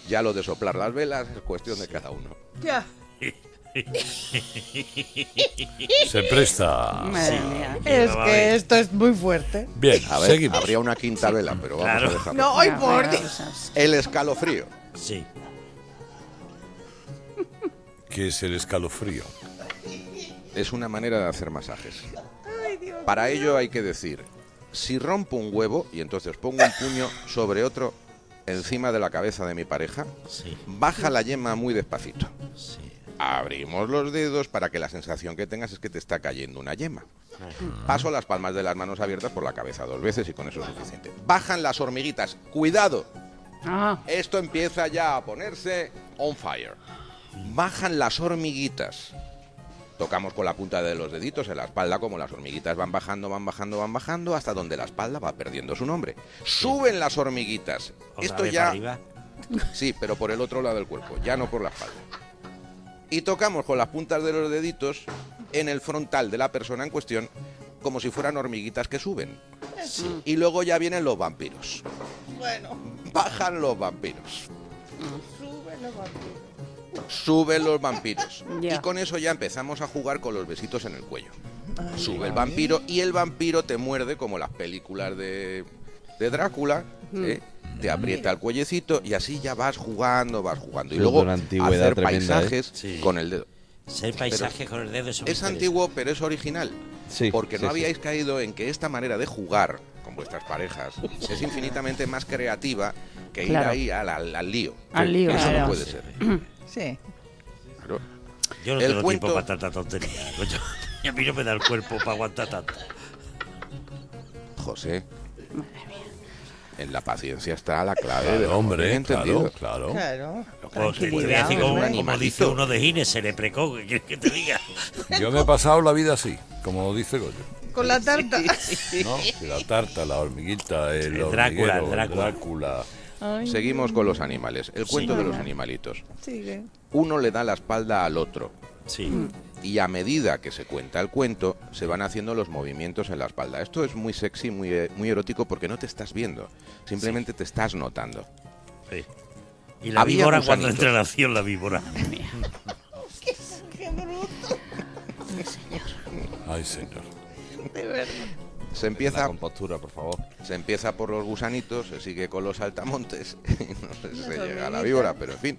Ya lo de soplar las velas es cuestión de cada uno. Ya. [laughs] Se presta. Madre mía. Es que bien. esto es muy fuerte. Bien, A ver, seguimos. habría una quinta vela, pero vamos Claro. a dejarlo. No, hoy por Dios. El escalofrío. Sí. Que es el escalofrío. Es una manera de hacer masajes. Para ello hay que decir, si rompo un huevo y entonces pongo un puño sobre otro encima de la cabeza de mi pareja, Sí. baja la yema muy despacito. Sí. Abrimos los dedos para que la sensación que tengas es que te está cayendo una yema. Paso las palmas de las manos abiertas por la cabeza dos veces y con eso es suficiente. Bajan las hormiguitas. ¡Cuidado! Ah, Esto empieza ya a ponerse on fire. Bajan las hormiguitas. Tocamos con la punta de los deditos en la espalda como las hormiguitas van bajando, van bajando, van bajando hasta donde la espalda va perdiendo su nombre. Suben las hormiguitas. Esto ya. Sí, pero por el otro lado del cuerpo, ya no por la espalda. Y tocamos con las puntas de los deditos en el frontal de la persona en cuestión como si fueran hormiguitas que suben. Y luego ya vienen los vampiros. Bueno, Bajan los vampiros. sube los vampiros. Suben los vampiros. Y con eso ya empezamos a jugar con los besitos en el cuello. Ay, Sube el vampiro y el vampiro te muerde como las películas de, de Drácula. Mm. ¿eh? Te aprieta el cuellecito y así ya vas jugando, vas jugando. Y es luego hacer tremenda, ¿eh? paisajes Sí. con el dedo. Ser paisaje con el dedo, Es antiguo, pero es original. Sí, porque sí, no sí. habíais caído en que esta manera de jugar con vuestras parejas es infinitamente más creativa que ir ahí al, al- al lío. Al lío, Eso claro. no puede ser. [clears throat] Sí. Claro. Yo no El tengo cuento- tiempo para tanta tontería. coño. [laughs] Y a mí no me da el cuerpo para aguantar tanto. José. En la paciencia está la clave Claro, del hombre, entendido. claro, claro. Pues como, hombre. como dice uno de Gines, se le precó. ¿Qué quieres que te diga? [laughs] Yo me he pasado la vida así, como dice Goyo. Con la tarta. ¿no? La tarta, la hormiguita, el, El Drácula, el Drácula. Drácula. Ay, Seguimos con los animales. El cuento Sí. de los animalitos. Sigue. Uno le da la espalda al otro. Sí. Y a medida que se cuenta el cuento, se van haciendo los movimientos en la espalda. Esto es muy sexy, muy, eh, muy erótico, porque no te estás viendo. Simplemente te estás notando. Sí. Y la Había víbora cuando entra en acción, la víbora. [laughs] [laughs] Qué bruto. Ay, señor. De verdad. Se empieza, con postura, por favor. se empieza por los gusanitos, se sigue con los saltamontes, [laughs] y no sé si se llega a la víbora, pero en fin.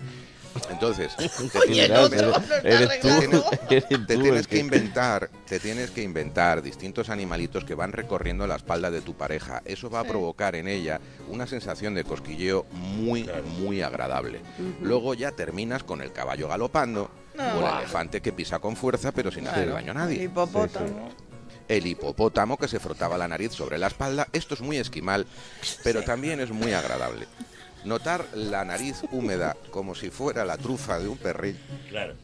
Entonces, [laughs] te tienes, no, no, no, no, no, que inventar, [laughs] te tienes que inventar distintos animalitos que van recorriendo la espalda de tu pareja. Eso va a provocar en ella una sensación de cosquilleo muy, muy agradable. Luego ya terminas con el caballo galopando o el elefante que pisa con fuerza pero sin hacer daño a nadie. Hipopótamo. El hipopótamo que se frotaba la nariz sobre la espalda. Esto es muy esquimal, pero también es muy agradable. Notar la nariz húmeda como si fuera la trufa de un perril, Claro.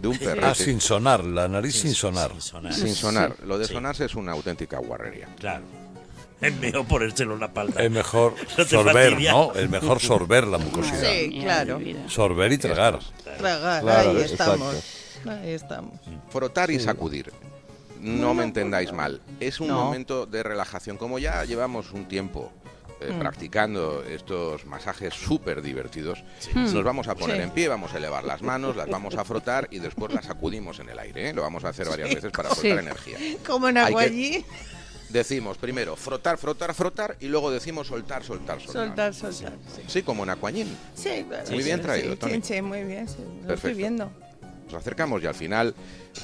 de un perrete. Ah, sin sonar, la nariz sin sonar. Sin sonar. Sin sonar. Lo de Sí. sonarse es una auténtica guarrería. Claro. Es mejor ponérselo en la espalda. Es mejor [laughs] No sorber. ¿no? Es mejor sorber la mucosidad. Sí, claro. Sorber y tragar. Tragar, Claro, ahí exacto. estamos. Ahí estamos. Frotar y sacudir. No me entendáis mal. Es un No. momento de relajación. Como ya llevamos un tiempo eh, Mm. practicando estos masajes súper divertidos, Mm. nos vamos a poner Sí. en pie, vamos a elevar las manos, las vamos a frotar y después las sacudimos en el aire. ¿eh? Lo vamos a hacer varias Sí. veces para soltar energía. Como en Aguallí. Decimos primero frotar, frotar, frotar y luego decimos soltar, soltar, soltar. Soltar, soltar. Sí, como en Aquañín. sí claro. Muy bien traído, Tony. muy bien. Lo estoy viendo. Nos acercamos y al final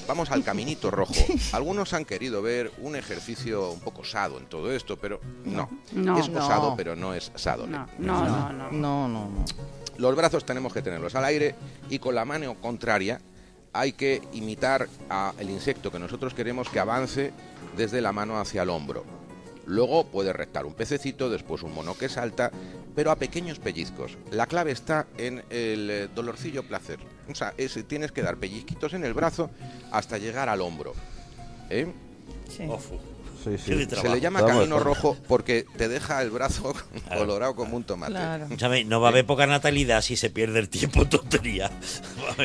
vamos al caminito rojo. [laughs] Algunos han querido ver un ejercicio un poco sado en todo esto, pero no. No. es osado, No. pero no es sado. No, no, no, no. No, no, no. Los brazos tenemos que tenerlos al aire y con la mano contraria hay que imitar al insecto que nosotros queremos que avance desde la mano hacia el hombro. Luego puede rectar un pececito, después un mono que salta, pero a pequeños pellizcos. La clave está en el eh, dolorcillo placer. O sea, es- tienes que dar pellizquitos en el brazo hasta llegar al hombro. ¿Eh? Sí. Se le llama Vamos, camino rojo porque te deja el brazo [laughs] colorado como un tomate. Claro. No va a haber poca natalidad si se pierde el tiempo [laughs] tontería.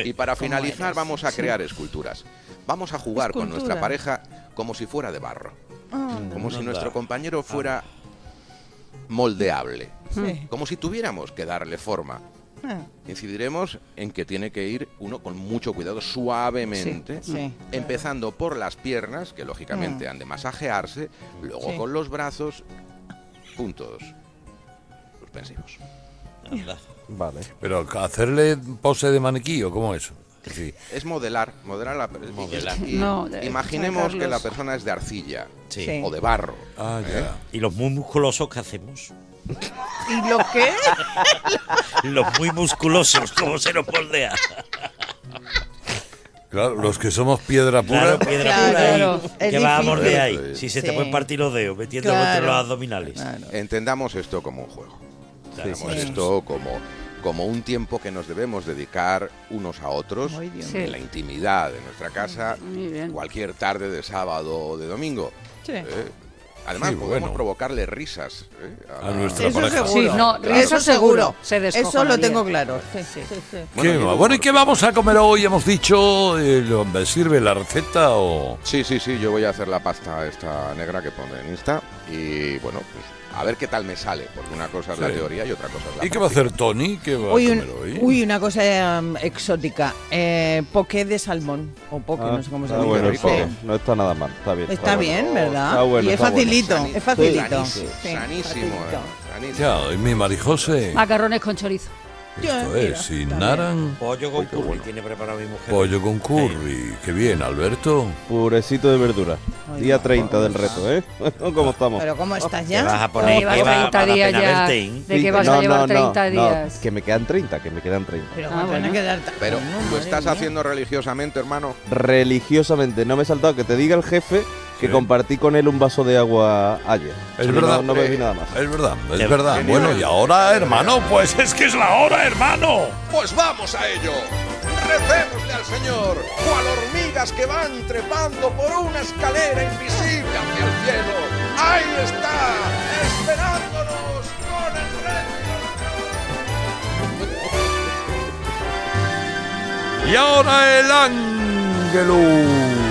Y para ¿Cómo finalizar eres? vamos a crear esculturas. Vamos a jugar con nuestra pareja como si fuera de barro. Ah, Como si nuestro compañero fuera moldeable. sí. Como si tuviéramos que darle forma. Ah, Incidiremos en que tiene que ir uno con mucho cuidado, suavemente, Sí, sí. empezando por las piernas, que lógicamente Mm. han de masajearse, luego Sí. con los brazos, puntos suspensivos. Vale. Pero hacerle pose de maniquí o cómo es. Sí. Es modelar, modelar la Modelar. y- No, de- imaginemos que la persona es de arcilla Sí. O de barro. Ah, ya. ¿Y los muy musculosos qué hacemos? ¿Y lo qué? [laughs] Los muy musculosos, ¿cómo se nos moldea? Claro, los que somos piedra pura. Claro, piedra Claro, pura ahí. claro. Es ¿Qué va a difícil. morder ahí? Si se te pueden partir los dedos metiéndolo Claro. entre los abdominales. Claro. Entendamos esto como un juego. Entendamos Sí. esto como, como un tiempo que nos debemos dedicar unos a otros Sí. en la intimidad de nuestra casa, cualquier tarde de sábado o de domingo. Sí. ¿eh? Además, Sí, podemos bueno. provocarle risas ¿eh? A nuestra Eso pareja. seguro. Sí, no, Claro. eso seguro. Se Eso lo tengo claro. Sí, sí, sí. ¿Qué va? Bueno, ¿y qué vamos a comer hoy? Hemos dicho, eh, lo- ¿me sirve la receta o...? Sí, sí, sí, yo voy a hacer la pasta esta negra que pone en Insta y bueno, pues a ver qué tal me sale, porque una cosa es la Sí. teoría y otra cosa es la ¿Y qué va a hacer Tony? ¿Qué va Uy, a un- comer hoy? uy, una cosa um, exótica. Eh, poké de salmón. O poké, Ah, no sé cómo se está dice. bueno el Sí. poke. No está nada mal, está bien. Está bien, ¿verdad? Está bueno, y es está bueno. facilito, es facilito. Sanísimo, Sí, sanísimo, eh, sanísimo. Ya, y mi Marijose, Macarrones con chorizo. Esto es, sin naran, Pollo con curry tiene preparado mi mujer. pollo con curry. Qué bien, Alberto. Purecito de verdura. Ay, Día por 30 del reto, ¿eh? [laughs] ¿Cómo estamos? Pero ¿cómo estás Te vas ya? a poner Llevas que va, 30 vale la días ya. ¿eh? ¿De qué vas a llevar 30 días? que me quedan 30, que me quedan 30. Pero Ah, ¿cómo te van a bueno. quedar Pero No, lo estás mía. haciendo religiosamente, hermano. Religiosamente, no me he saltado que te diga el jefe que compartí con él un vaso de agua ayer. Es verdad. No, no bebí nada más. Es verdad, es Qué verdad. genial. Bueno, y ahora, hermano, pues es que es la hora, hermano. Pues vamos a ello. Recémosle al Señor, cual hormigas que van trepando por una escalera invisible hacia el cielo. Ahí está, esperándonos con el rey. Y ahora el ángelus.